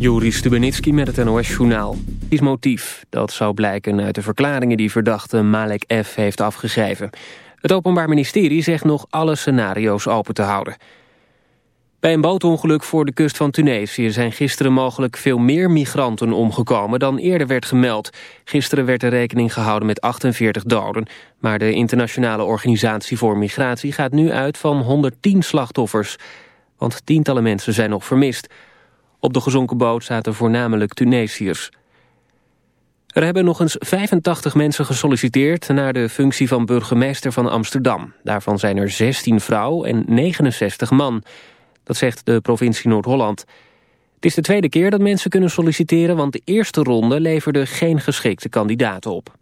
Juri Stubenitski met het NOS-journaal. Is motief. Dat zou blijken uit de verklaringen die verdachte Malek F. heeft afgegeven. Het Openbaar Ministerie zegt nog alle scenario's open te houden. Bij een bootongeluk voor de kust van Tunesië zijn gisteren mogelijk veel meer migranten omgekomen dan eerder werd gemeld. Gisteren werd er rekening gehouden met 48 doden. Maar de Internationale Organisatie voor Migratie gaat nu uit van 110 slachtoffers. Want tientallen mensen zijn nog vermist. Op de gezonken boot zaten voornamelijk Tunesiërs. Er hebben nog eens 85 mensen gesolliciteerd naar de functie van burgemeester van Amsterdam. Daarvan zijn er 16 vrouw en 69 man. Dat zegt de provincie Noord-Holland. Het is de tweede keer dat mensen kunnen solliciteren... want de eerste ronde leverde geen geschikte kandidaten op.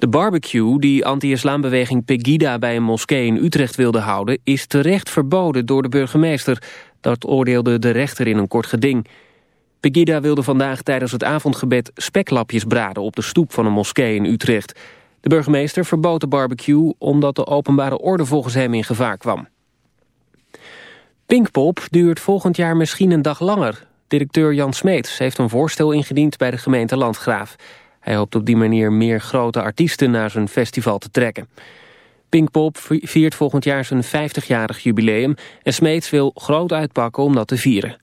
De barbecue die anti-islambeweging Pegida bij een moskee in Utrecht wilde houden... is terecht verboden door de burgemeester. Dat oordeelde de rechter in een kort geding. Pegida wilde vandaag tijdens het avondgebed speklapjes braden... op de stoep van een moskee in Utrecht. De burgemeester verbood de barbecue omdat de openbare orde volgens hem in gevaar kwam. Pinkpop duurt volgend jaar misschien een dag langer. Directeur Jan Smeets heeft een voorstel ingediend bij de gemeente Landgraaf. Hij hoopt op die manier meer grote artiesten naar zijn festival te trekken. Pinkpop viert volgend jaar zijn 50-jarig jubileum... en Smeets wil groot uitpakken om dat te vieren.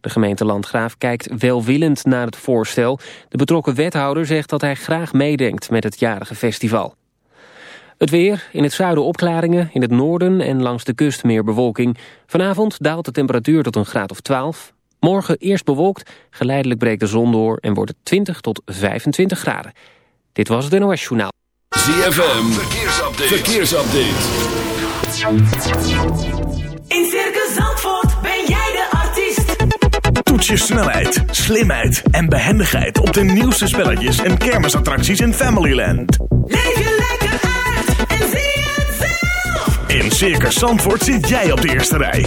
De gemeente Landgraaf kijkt welwillend naar het voorstel. De betrokken wethouder zegt dat hij graag meedenkt met het jarige festival. Het weer, in het zuiden opklaringen, in het noorden en langs de kust meer bewolking. Vanavond daalt de temperatuur tot een graad of 12. Morgen eerst bewolkt, geleidelijk breekt de zon door en wordt het 20 tot 25 graden. Dit was het NOS Journaal. ZFM, verkeersupdate. verkeersupdate. In Circus Zandvoort ben jij de artiest. Toets je snelheid, slimheid en behendigheid op de nieuwste spelletjes en kermisattracties in Familyland. Leef je lekker uit en zie het zelf. In Circus Zandvoort zit jij op de eerste rij.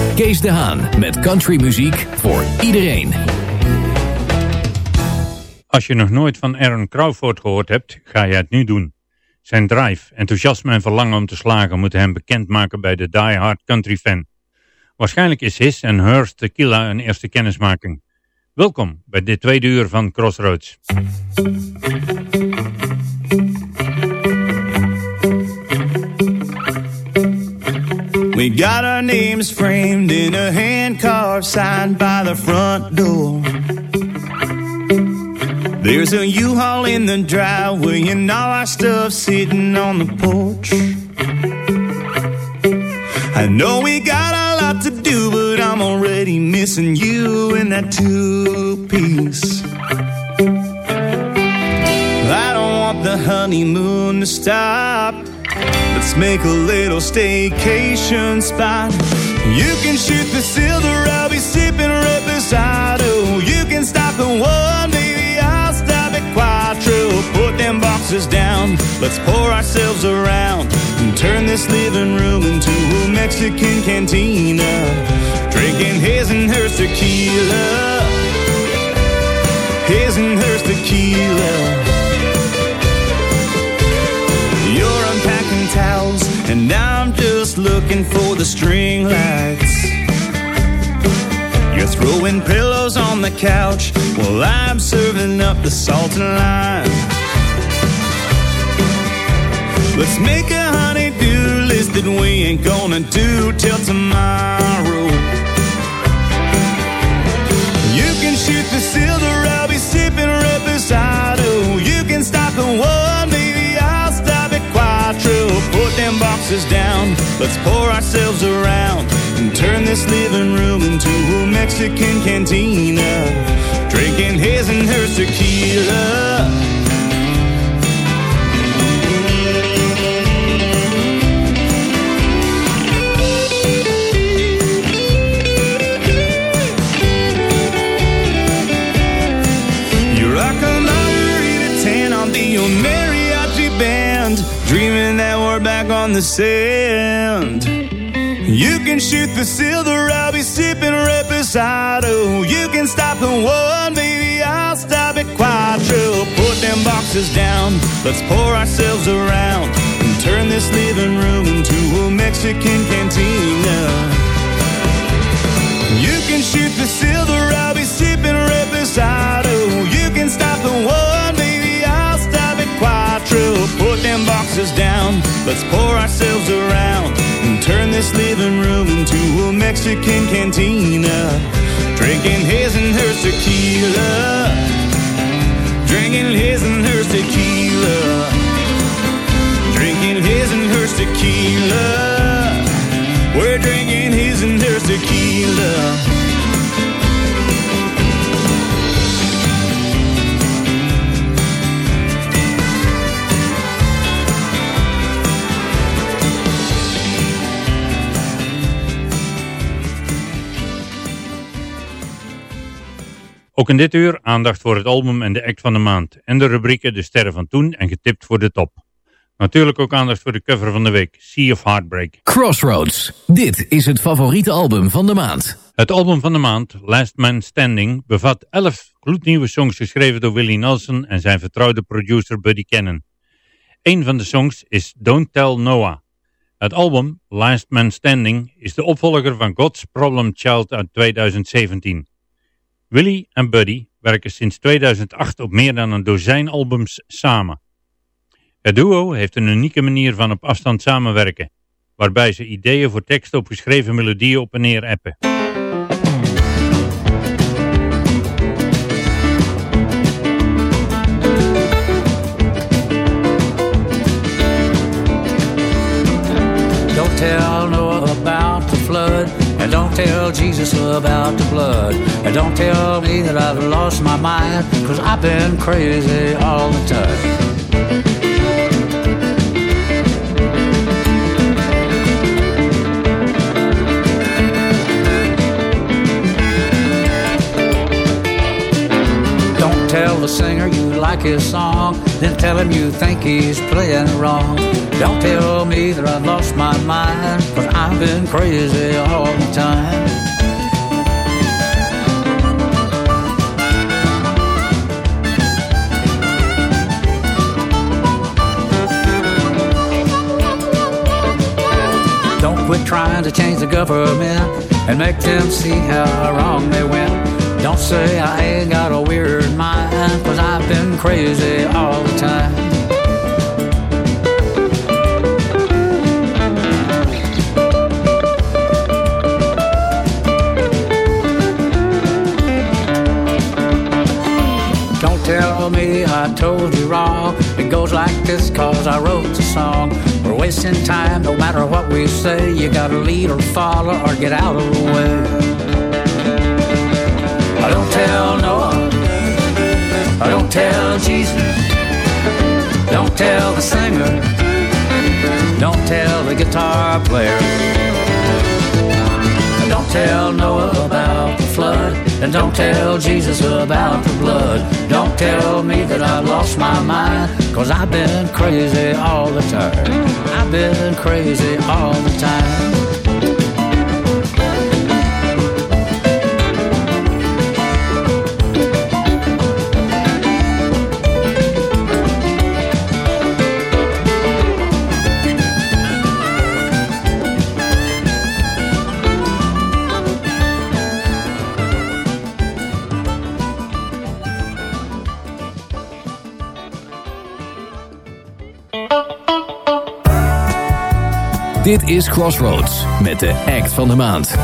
Kees de Haan met countrymuziek voor iedereen. Als je nog nooit van Aaron Crawford gehoord hebt, ga je het nu doen. Zijn drive, enthousiasme en verlangen om te slagen moeten hem bekendmaken bij de die-hard country fan. Waarschijnlijk is His en Hers Tequila een eerste kennismaking. Welkom bij dit tweede uur van Crossroads. We got our names framed in a handcarved sign by the front door. There's a U-Haul in the driveway and all our stuff sitting on the porch. I know we got a lot to do, but I'm already missing you in that two-piece. I don't want the honeymoon to stop. Let's make a little staycation spot. You can shoot the silver, I'll be sipping right beside. Oh, you can stop the one, baby, I'll stop at Quattro. Put them boxes down, let's pour ourselves around and turn this living room into a Mexican cantina. Drinking his and hers tequila. his and hers tequila. Looking for the string lights. You're throwing pillows on the couch while I'm serving up the salt and lime. Let's make a honey-do list that we ain't gonna do till tomorrow. You can shoot the silver, I'll be sipping reposado. You boxes down, let's pour ourselves around and turn this living room into a Mexican cantina. Drinking his and hers tequila. The sand. You can shoot the silver, I'll be sipping reposado. You can stop at one, baby, I'll stop at quattro. Put them boxes down, let's pour ourselves around and turn this living room into a Mexican cantina. You can shoot the silver, I'll be sipping reposado. You can stop at one, baby, I'll stop at quattro. Put them boxes down, let's pour ourselves around and turn this living room into a Mexican cantina. Drinking his and hers tequila. Drinking his and hers tequila. Drinking his and hers tequila. We're drinking his and hers tequila. Ook in dit uur aandacht voor het album en de act van de maand. En de rubrieken De Sterren van Toen en Getipt voor de Top. Natuurlijk ook aandacht voor de cover van de week, Sea of Heartbreak. Crossroads. Dit is het favoriete album van de maand. Het album van de maand, Last Man Standing, bevat 11 gloednieuwe songs geschreven door Willie Nelson en zijn vertrouwde producer Buddy Cannon. Een van de songs is Don't Tell Noah. Het album, Last Man Standing, is de opvolger van God's Problem Child uit 2017. Willie en Buddy werken sinds 2008 op meer dan een dozijn albums samen. Het duo heeft een unieke manier van op afstand samenwerken, waarbij ze ideeën voor teksten op geschreven melodieën op en neer appen. Don't tell Noah tell Jesus about the blood, and don't tell me that I've lost my mind, cause I've been crazy all the time. Tell the singer you like his song, then tell him you think he's playing wrong. Don't tell me that I've lost my mind, cause I've been crazy all the time. Don't quit trying to change the government and make them see how wrong they went. Don't say I ain't got a weird mind, cause I've been crazy all the time. Don't tell me I told you wrong. It goes like this cause I wrote the song. We're wasting time no matter what we say. You gotta lead or follow or get out of the way. I don't tell Noah. I don't tell Jesus. Don't tell the singer. Don't tell the guitar player. Don't tell Noah about the flood. And don't tell Jesus about the blood. Don't tell me that I lost my mind. Cause I've been crazy all the time. I've been crazy all the time. Dit is Crossroads met de act van de maand.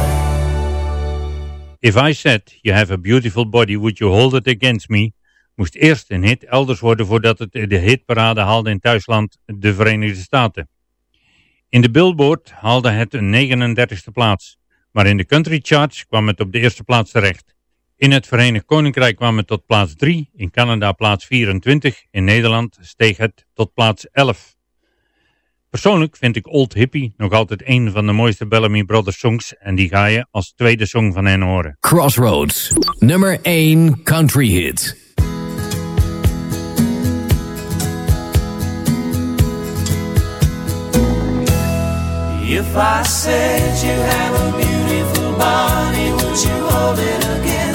If I Said You Have a Beautiful Body, Would You Hold It Against Me, moest eerst een hit elders worden voordat het de hitparade haalde in thuisland de Verenigde Staten. In de Billboard haalde het een 39e plaats, maar in de country charts kwam het op de eerste plaats terecht. In het Verenigd Koninkrijk kwam het tot plaats 3, in Canada plaats 24, in Nederland steeg het tot plaats 11. Persoonlijk vind ik Old Hippie nog altijd een van de mooiste Bellamy Brothers songs en die ga je als tweede song van hen horen. Crossroads, nummer 1 country hit. If I said you have a beautiful body, would you hold it against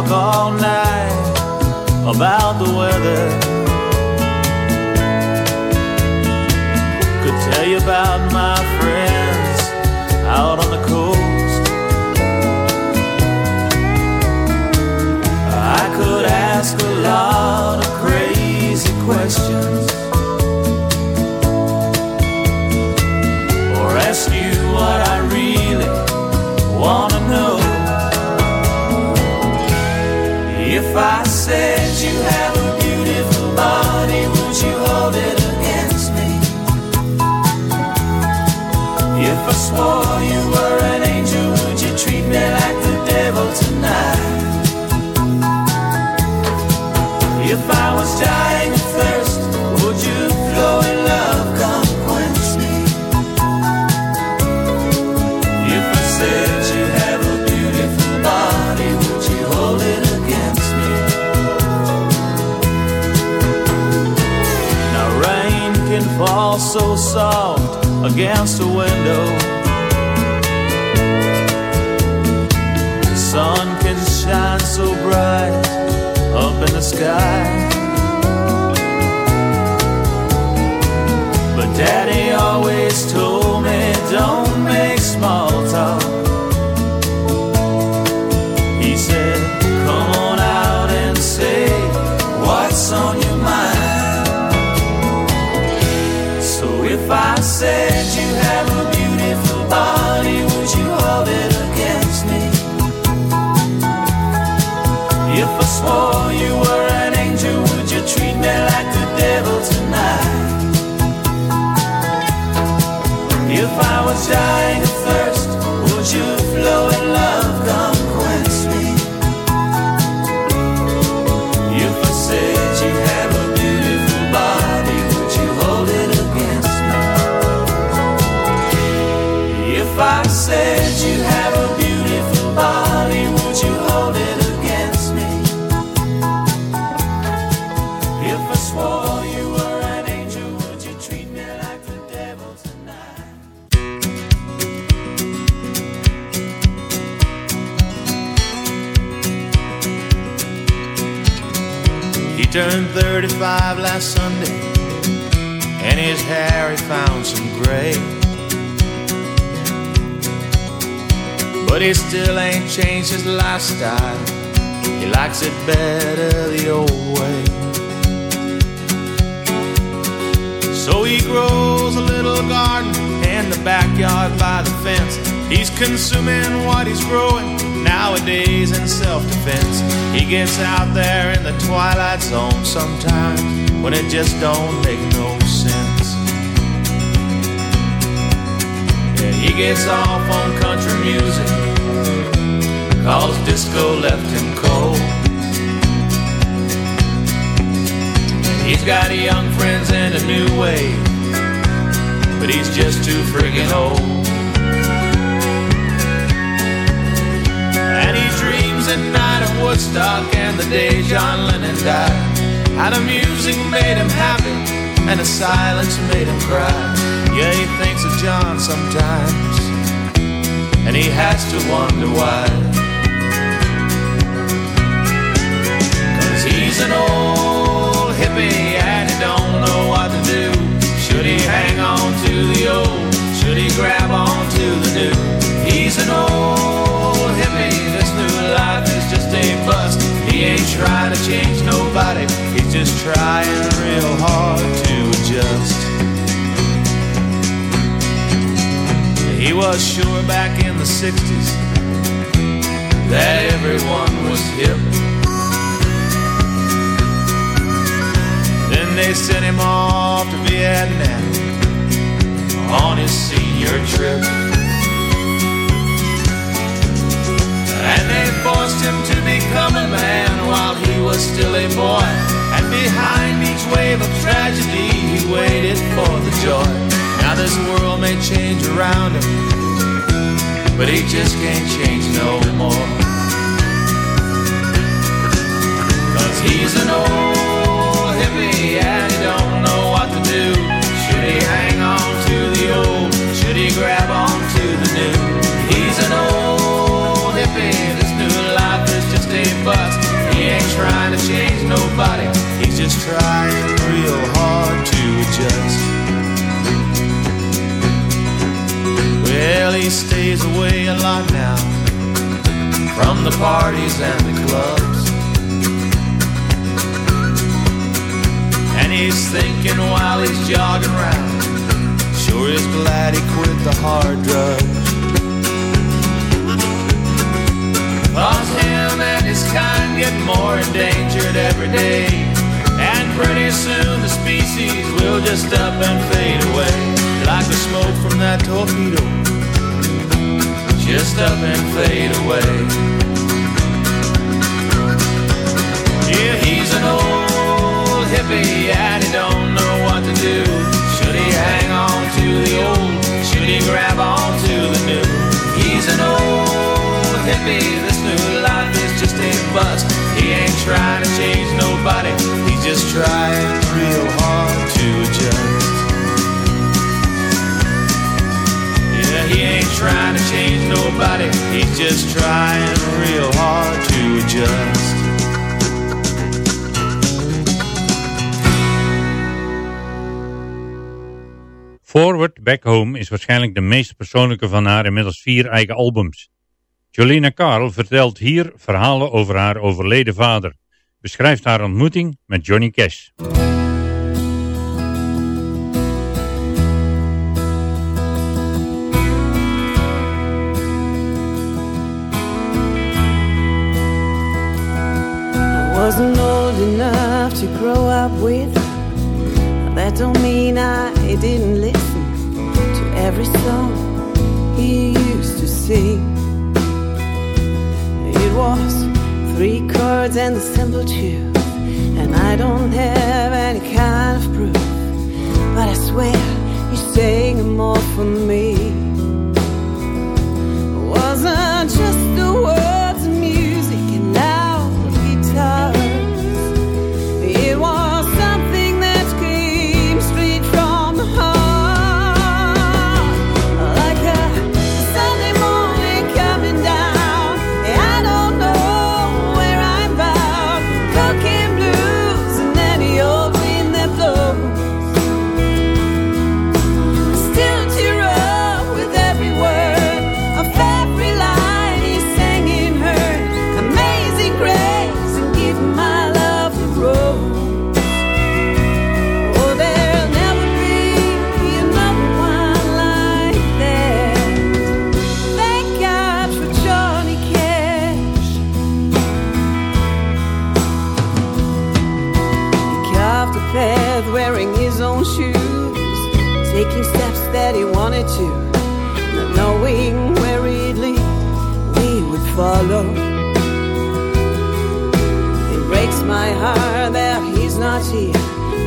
talk all night about the weather. Soft against a window. Sun can shine so bright up in the sky. 35 last Sunday, and his hair he found some gray. But he still ain't changed his lifestyle. He likes it better the old way. So he grows a little garden in the backyard by the fence. He's consuming what he's growing nowadays in self defense. He gets out there in the twilight zone sometimes when it just don't make no sense. Yeah, he gets off on country music cause disco left him cold. He's got young friends and a new way, but he's just too friggin' old. At night of Woodstock and the day John Lennon died. How the music made him happy, and the silence made him cry. Yeah, he thinks of John sometimes, and he has to wonder why. Cause he's an old hippie and he don't know what to do. Should he hang on to the old? Should he grab on to the new? He's an old He ain't trying to change nobody, he's just trying real hard to adjust. He was sure back in the 60s that everyone was hip. Then they sent him off to Vietnam on his senior trip. And they forced him to become a man while he was still a boy. And behind each wave of tragedy, he waited for the joy. Now this world may change around him, but he just can't change no more. Cause he's an old hippie and he don't know what to do. Should he hang on to the old? Should he grab on to the new? He's an old hippie, this new life is just a bust. He ain't trying to change nobody, he's just trying real hard to adjust. Well, he stays away a lot now from the parties and the clubs. And he's thinking while he's jogging around, sure is glad he quit the hard drugs. Cause him and his kind get more endangered every day. And pretty soon the species will just up and fade away. Like the smoke from that torpedo. Just up and fade away. Yeah, he's an old hippie and he don't know what to do. Should he hang on to the old? Should he grab on to the new? Hippie, this new life is just a bust. He ain't trying to change nobody, he's just trying real hard to adjust. Yeah, he ain't trying to change nobody, he's just trying real hard to adjust. Forward Back Home is waarschijnlijk de meest persoonlijke van haar inmiddels vier eigen albums. Jolina Carl vertelt hier verhalen over haar overleden vader, beschrijft haar ontmoeting met Johnny Cash. Wasn't old enough to grow up with. That don't mean I didn't listen to every song he used to sing. Three chords and a simple tune, and I don't have any kind of proof, but I swear he's saying more for me.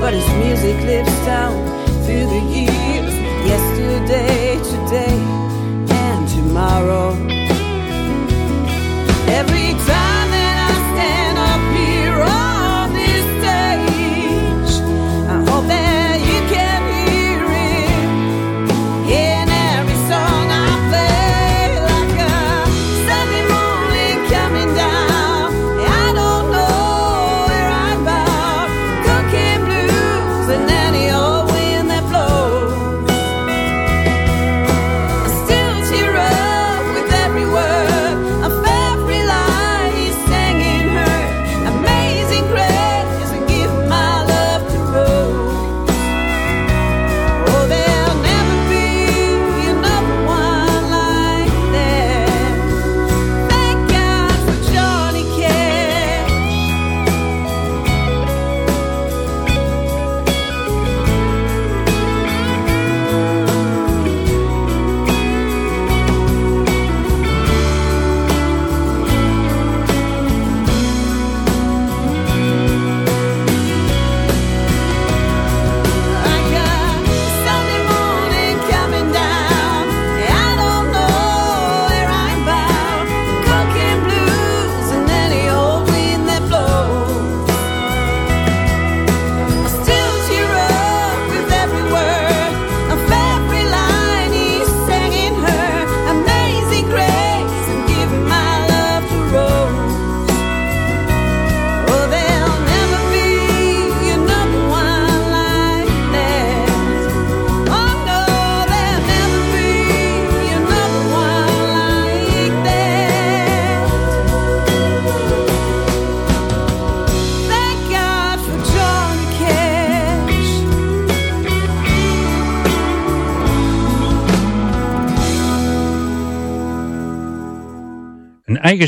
But his music lives down through the years,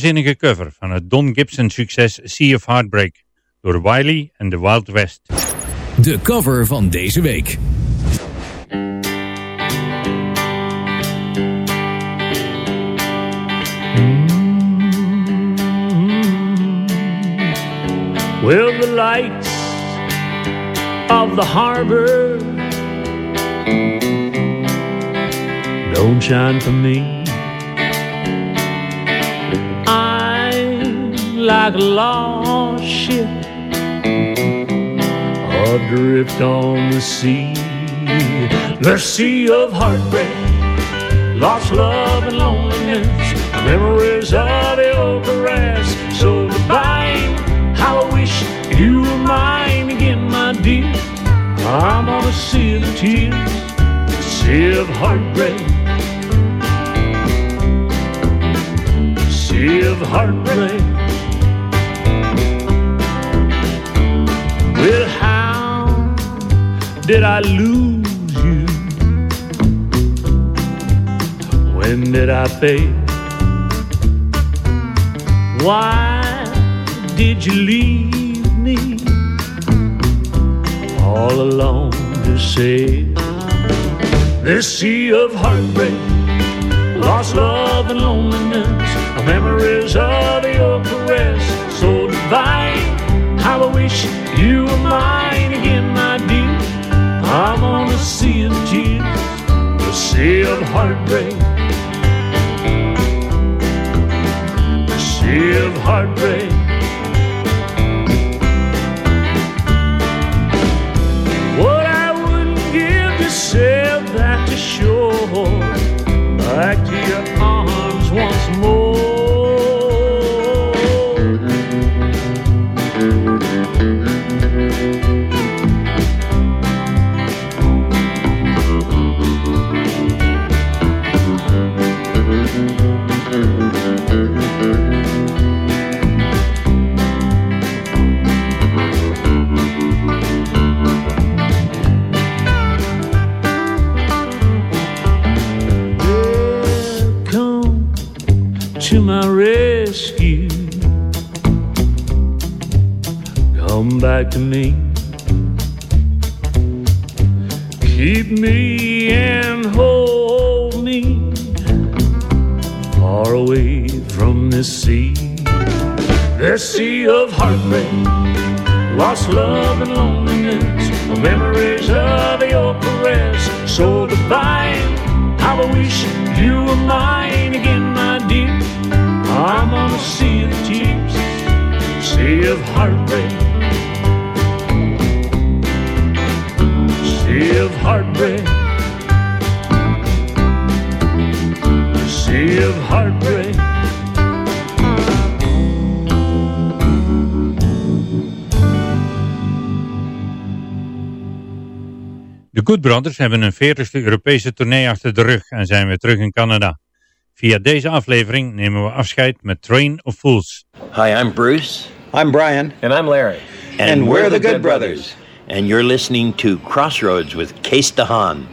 eigenzinnige cover van het Don Gibson succes Sea of Heartbreak door Wiley en the Wild West. De cover van deze week. Well, the lights of the harbor don't shine for me. Like a lost ship adrift on the sea, the sea of heartbreak, lost love and loneliness, memories of your caress. So goodbye, how I wish you were mine again, my dear. I'm on a sea of tears, sea of heartbreak. Sea of heartbreak. Did I lose you? When did I fail? Why did you leave me all alone to sail this sea of heartbreak, lost love and loneliness, memories of your caress so divine? How I wish you were mine. I'm on a sea of tears, a sea of heartbreak. A sea of heartbreak. Brothers hebben een 40ste Europese tournee achter de rug en zijn weer terug in Canada. Via deze aflevering nemen we afscheid met Train of Fools. Hi, I'm Bruce. I'm Brian. And I'm Larry. And, And we're the Good Brothers. And you're listening to Crossroads with Case DeHaan.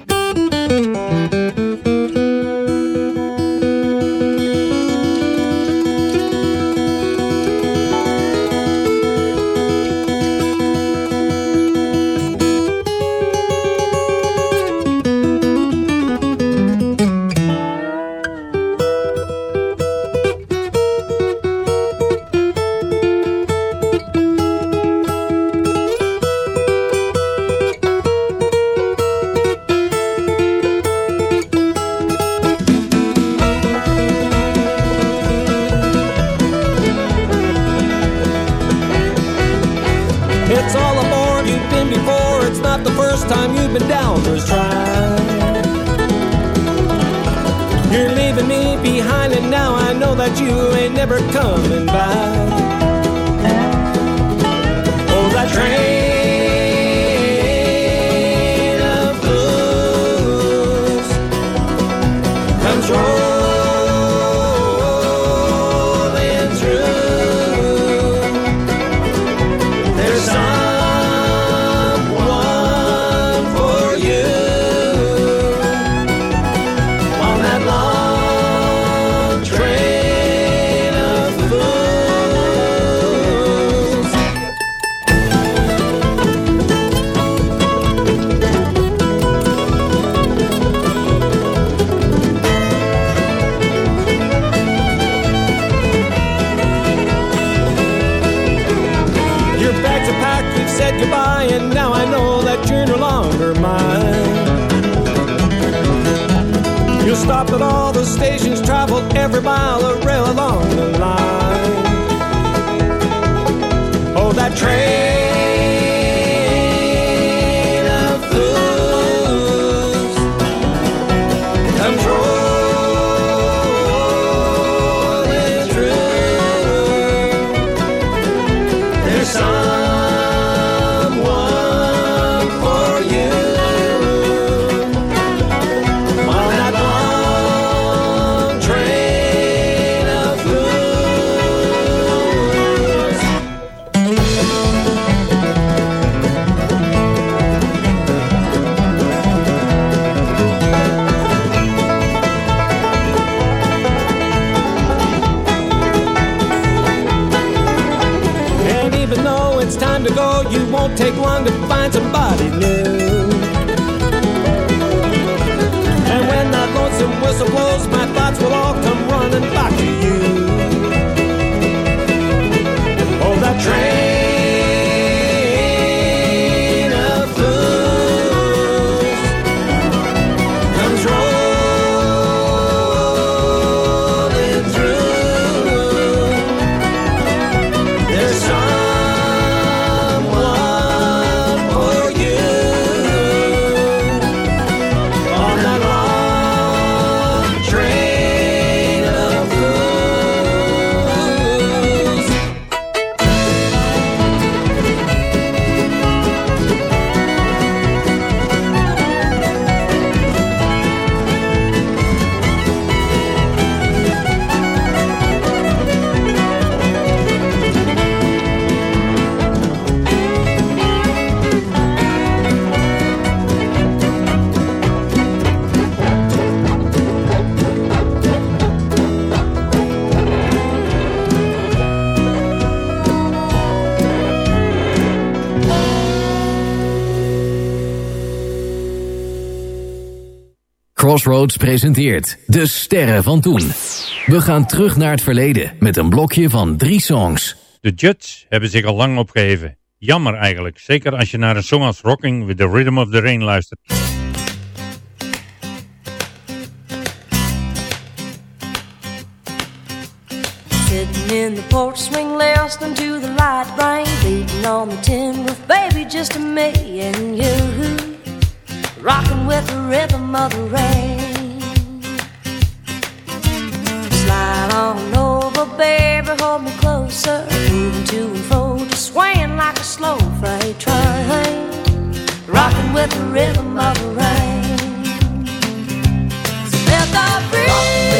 Never coming back. Crossroads presenteert De Sterren van Toen. We gaan terug naar het verleden met een blokje van drie songs. De Judds hebben zich al lang opgeheven. Jammer eigenlijk, zeker als je naar een song als Rocking with the Rhythm of the Rain luistert. Sitting in the porch swing, listening to the light rain beating on the tin roof, baby, just me and you, rocking with the rhythm of the rain. Slide on over, baby, hold me closer, moving to and fro, just swaying like a slow freight train, rocking with the rhythm of the rain. Let the rhythm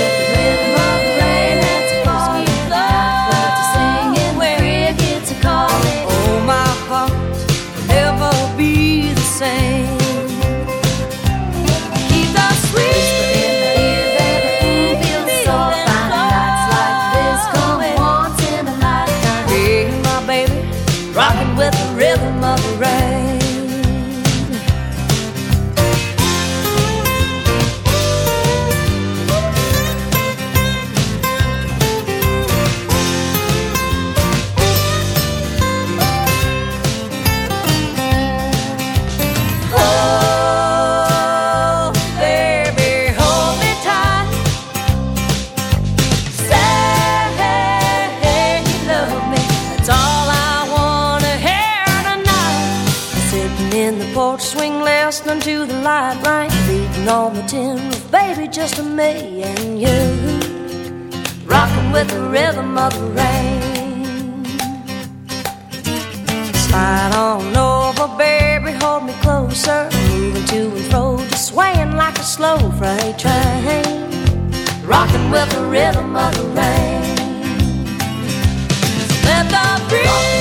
beating on the tin roof, baby, just me and you, rocking with the rhythm of the rain. Slide on over, baby, hold me closer. Moving to and fro, just swaying like a slow freight train. Rocking with the rhythm of the rain. Let the rhythm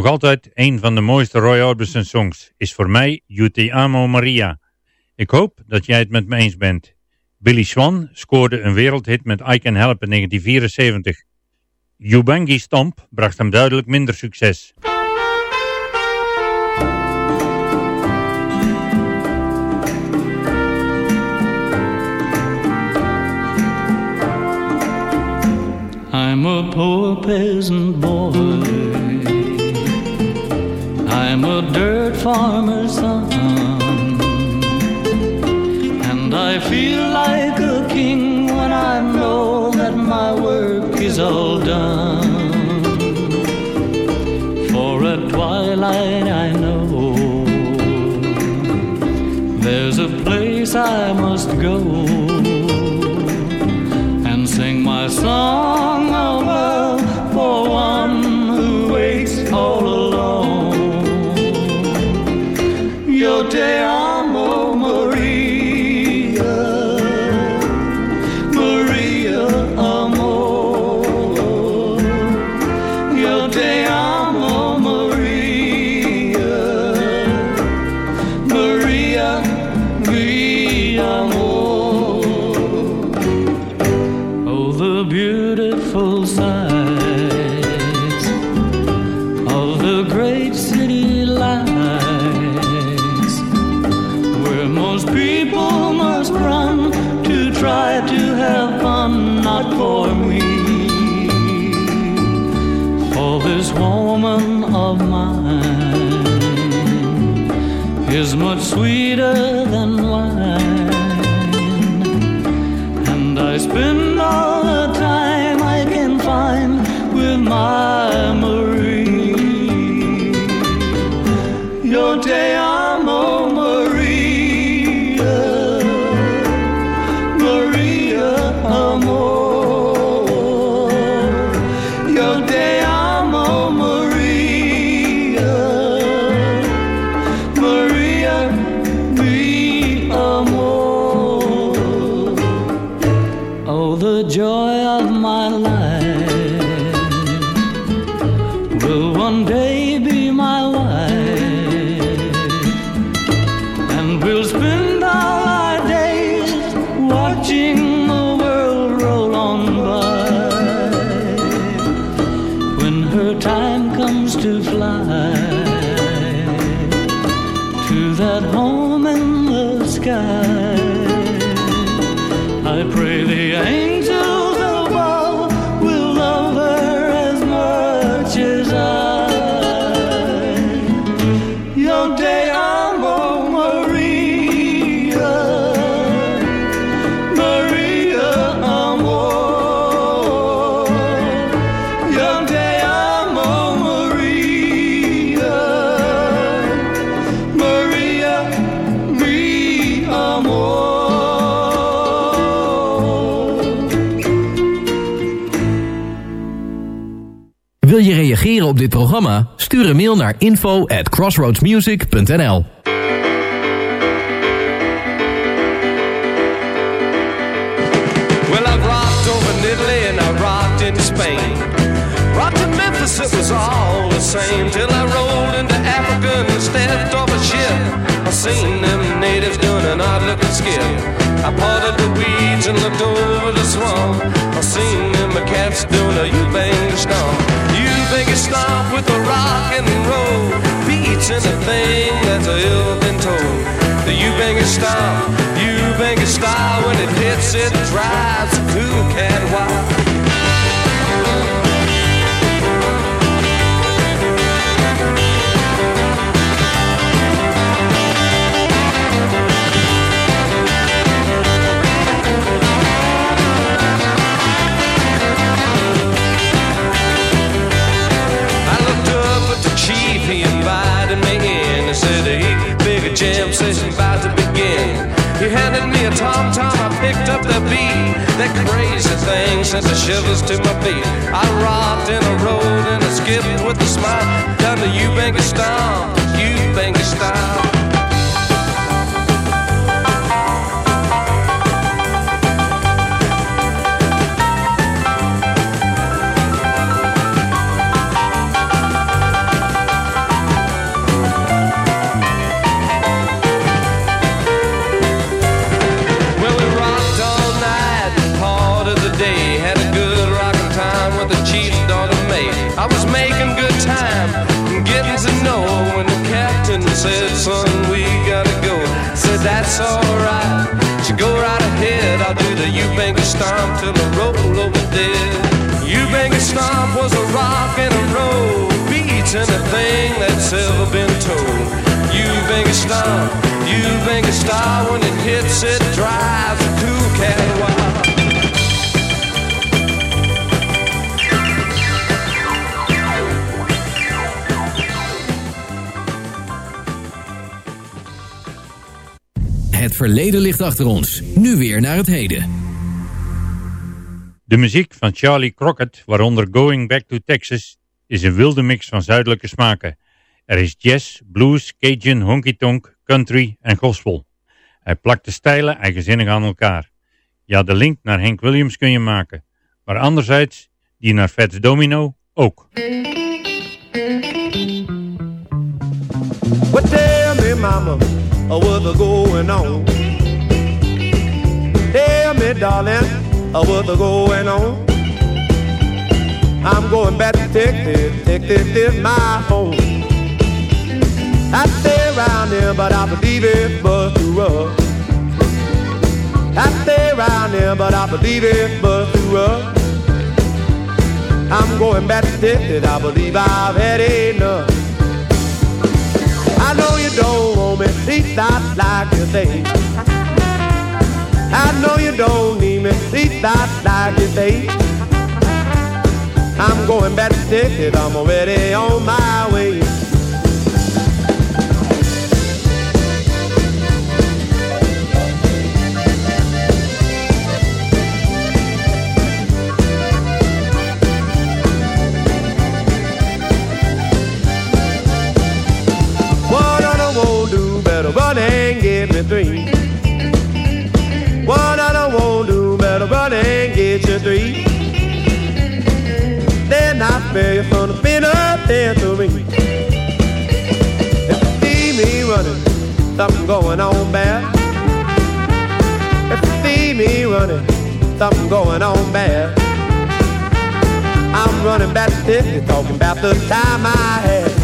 Nog altijd een van de mooiste Roy Orbison songs is voor mij You Amo Maria. Ik hoop dat jij het met me eens bent. Billy Swan scoorde een wereldhit met I Can Help in 1974. Ubangi Stomp bracht hem duidelijk minder succes. I'm a poor peasant boy. I'm a dirt farmer's son. And I feel like a king when I know that my work is all done. For at twilight I know there's a place I must go and sing my song the angels dit programma? Stuur een mail naar info at crossroadsmusic.nl Well, I've rocked over in Italy and I rocked into Spain. Rocked in Memphis, it was all the same. Till I rolled into Africa and stepped off a ship. I seen them natives doing an odd looking skip. I parted the weeds and looked over the swamp. I seen them cats doing a U-bang stomp. Stomp with the rock and roll. Beats anything that's ill been told. The Ubangi stomp, Ubangi style when it hits it drives a cool cat wild. Picked up the beat. That crazy thing sent the shivers to my feet. I rocked and I rolled and I skipped with a smile down to Ubangi Stomp, Ubangi style. That's alright. So go right ahead, I'll do the Ubangi stomp till I roll over dead. Ubangi stomp was a rock and a roll, beats anything that's ever been told. Ubangi stomp, Ubangi style, when it hits, it drives a cool cat wild. Verleden ligt achter ons. Nu weer naar het heden. De muziek van Charlie Crockett, waaronder Going Back to Texas, is een wilde mix van zuidelijke smaken. Er is jazz, blues, cajun, honky-tonk, country en gospel. Hij plakt de stijlen eigenzinnig aan elkaar. Ja, de link naar Hank Williams kun je maken. Maar anderzijds, die naar Fats Domino ook. Well, tell me, mama, what's going on? Tell me, darling, what's going on? I'm going back to Texas, Texas is my home. I stay around here, but I believe it but through us. I stay around here, but I believe it but through us. I'm going back to Texas, I believe I've had enough. I know you don't want me, please stop like you say. I know you don't need me, please stop like you say. I'm going back to Texas, I'm already on my way. Do, better run and get me three. What I don't want to do, better run and get you three. Then I spare you from the spin up there to me. If you see me running, something going on bad. If you see me running, something going on bad. I'm running back to Texas, talking about the time I had.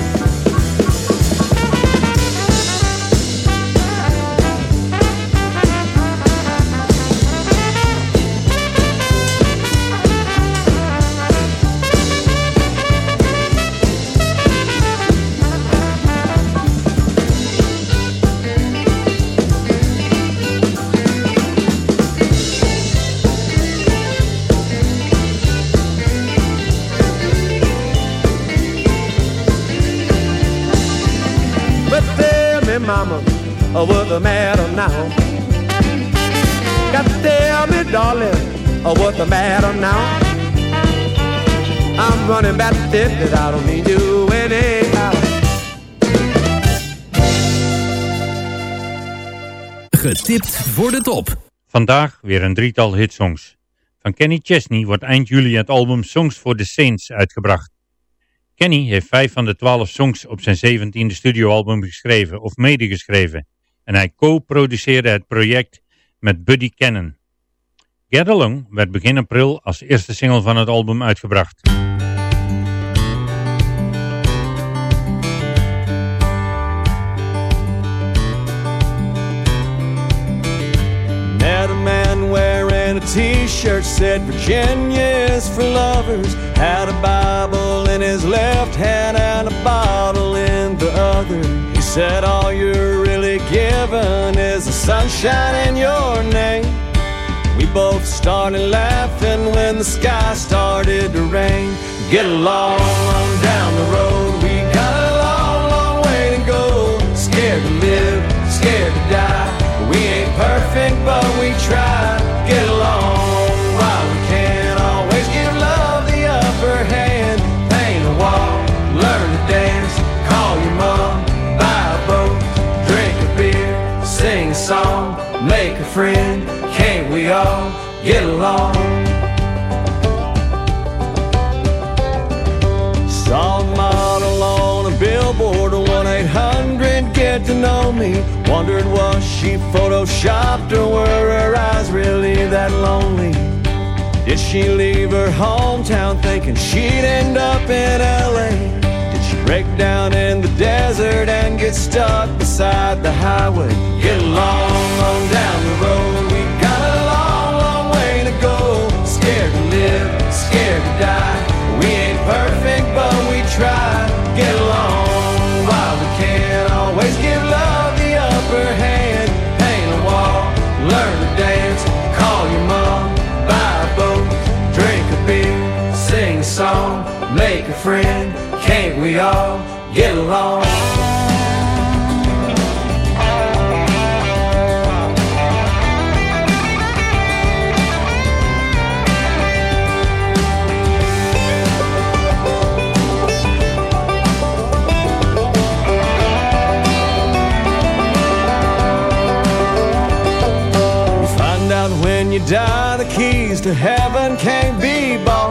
What's the matter now? Got to tell me, darling, what's the matter now? I'm running back to I don't need you anyhow. Getipt voor de top. Vandaag weer een drietal hitsongs. Van Kenny Chesney wordt eind juli het album Songs for the Saints uitgebracht. Kenny heeft vijf van de twaalf songs op zijn zeventiende studioalbum geschreven of medegeschreven. En hij co-produceerde het project met Buddy Cannon. Get Along werd begin april als eerste single van het album uitgebracht. A man wearing a t-shirt said Virginia is for lovers Had a Bible in his left hand and a bottle in the other He said all you're really given is the sunshine in your name. We both started laughing when the sky started to rain. Get along down the road. We got a long, long way to go. Scared to live, scared to die. We ain't perfect but we try. Get along song Make a friend, can't we all get along? Saw a model on a billboard, a 1 800 get to know me. Wondered was she photoshopped or were her eyes really that lonely? Did she leave her hometown thinking she'd end up in LA? Break down in the desert and get stuck beside the highway. Get along on down the road. We all get along? When you die, the keys to heaven can't be bought.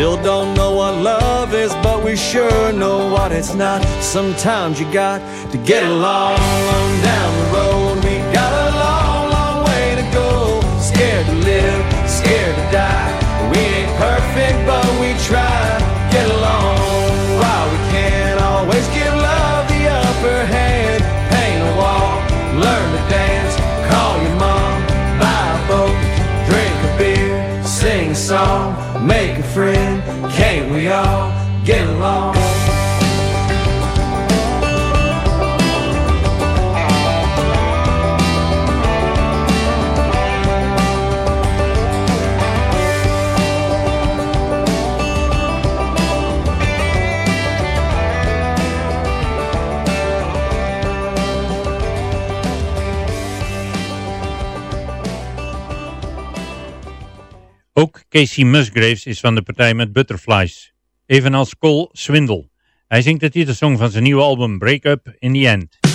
Still don't know what love is, but we sure know what it's not. Sometimes you got to get along on down the road. We got a long, long way to go. Scared to live, scared to die. We ain't perfect, but we try. Get along while we can. Always give love the upper hand. Paint a wall, learn to dance. Call your mom, buy a boat, drink a beer, sing a song, make a friend. We get along? Ook Casey Musgraves is van de partij met Butterflies. Evenals Cole Swindle. Hij zingt de titelsong van zijn nieuwe album Break Up in the End.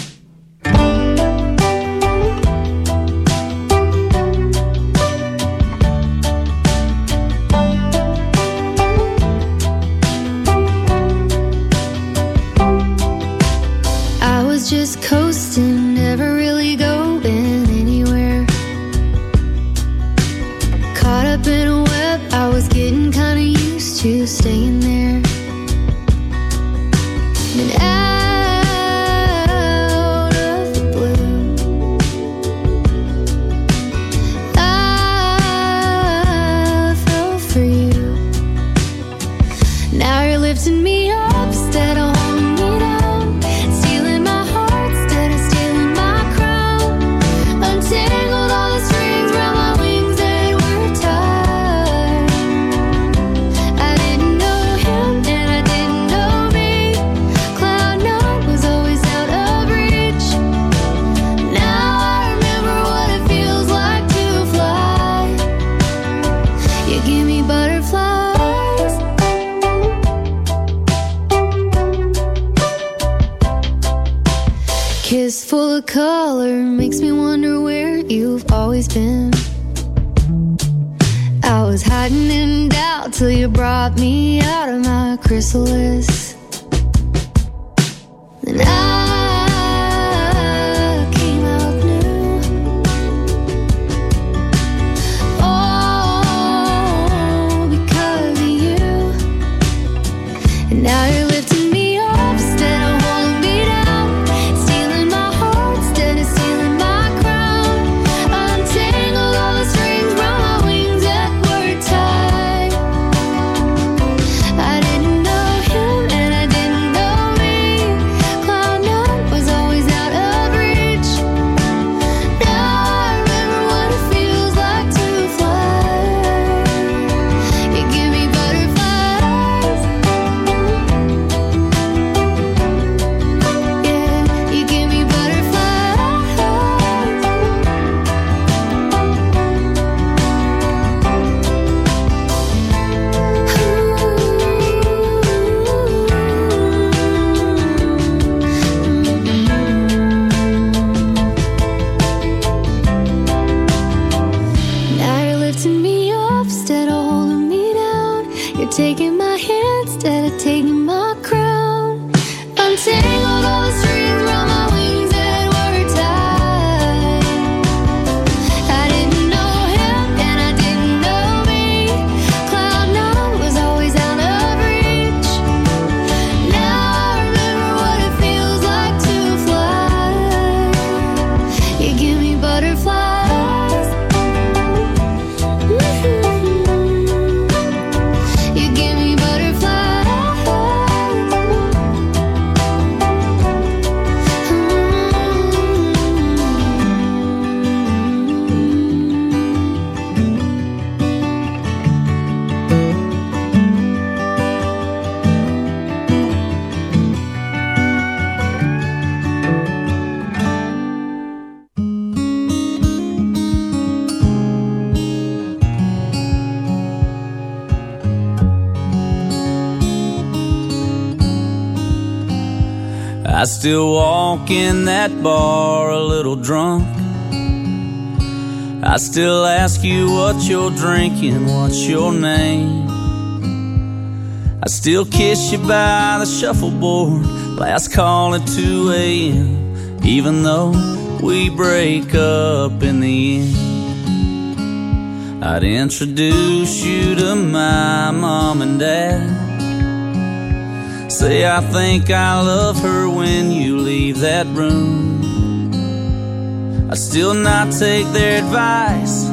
I still walk in that bar a little drunk. I still ask you what you're drinking, what's your name. I still kiss you by the shuffleboard, last call at 2 a.m., even though we break up in the end. I'd introduce you to my mom and dad. Say I think I love her when you leave that room. I still not take their advice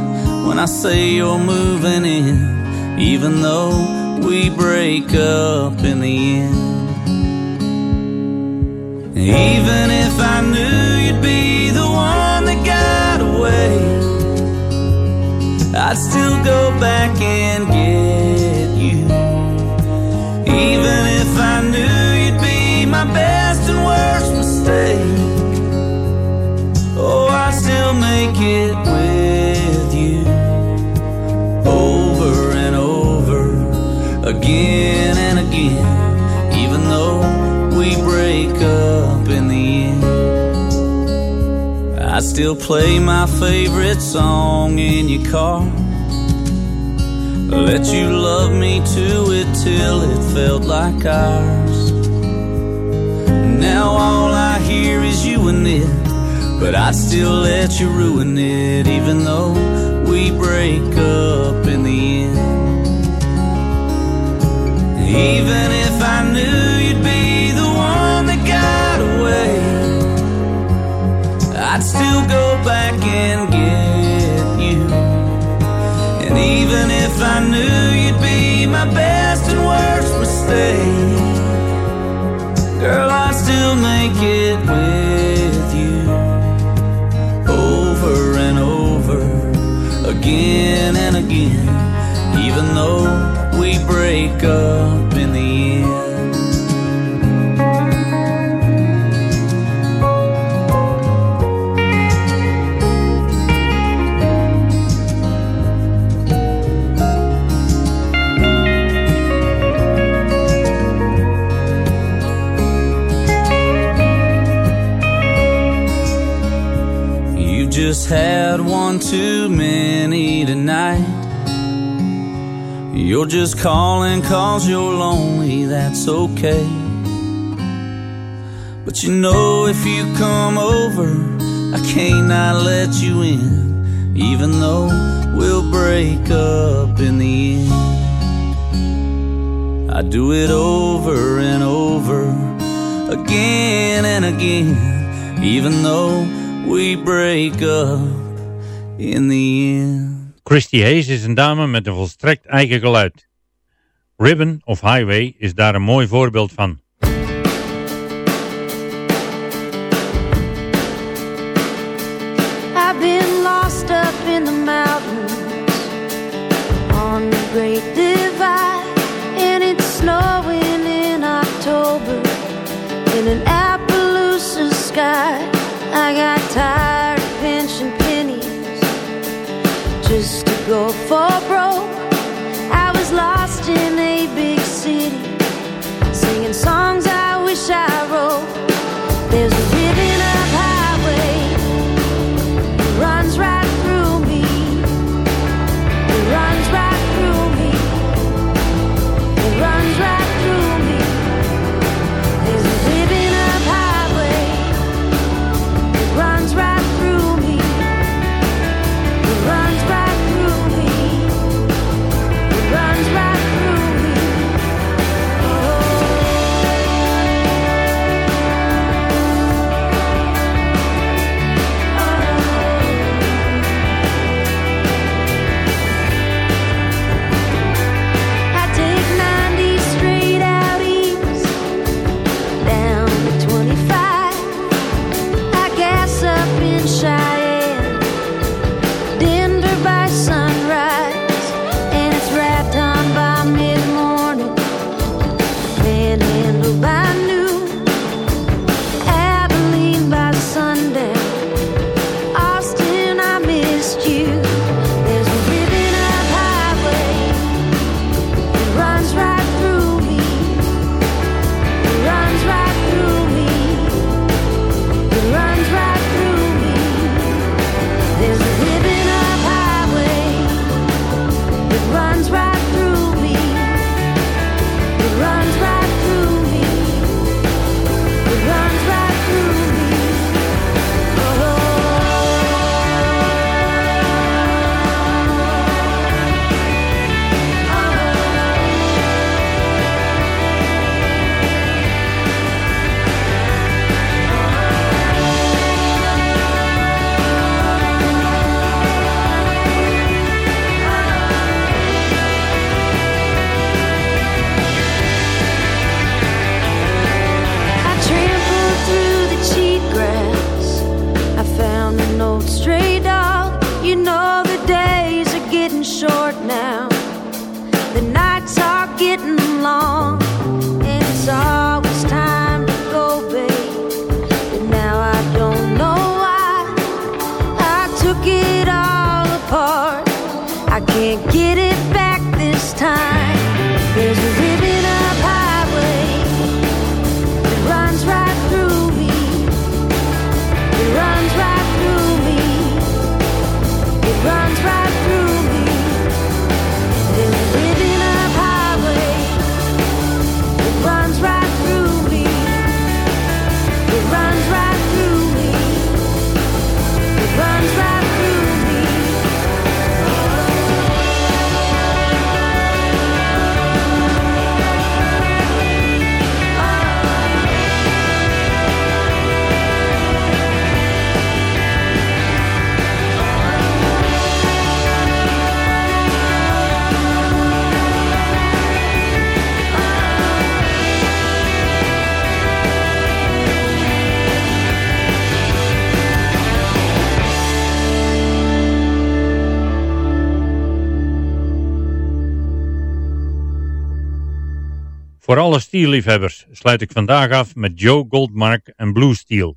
when I say you're moving in, even though we break up in the end. Even if I knew you'd be the one that got away, I'd still go back and get you. Even if I my best and worst mistake, oh, I'd still make it with you. Over and over, again and again, even though we break up in the end. I still play my favorite song in your car. Let you love me to it till it felt like ours. Now all I hear is you and it, but I'd still let you ruin it, even though we break up in the end. Even if I knew you'd be the one that got away, I'd still go back and get you. And even if I knew you'd be my best and worst mistake, Make it with you. Over and over, again and again, even though we break up had one too many tonight. You're just calling cause you're lonely, that's okay. But you know if you come over, I can't not let you in, even though we'll break up in the end. I do it over and over, again and again, even though we break up in the end. Christy Hayes is een dame met een volstrekt eigen geluid. Ribbon of Highway is daar een mooi voorbeeld van. Voor alle stierliefhebbers sluit ik vandaag af met Joe Goldmark en Blue Steel.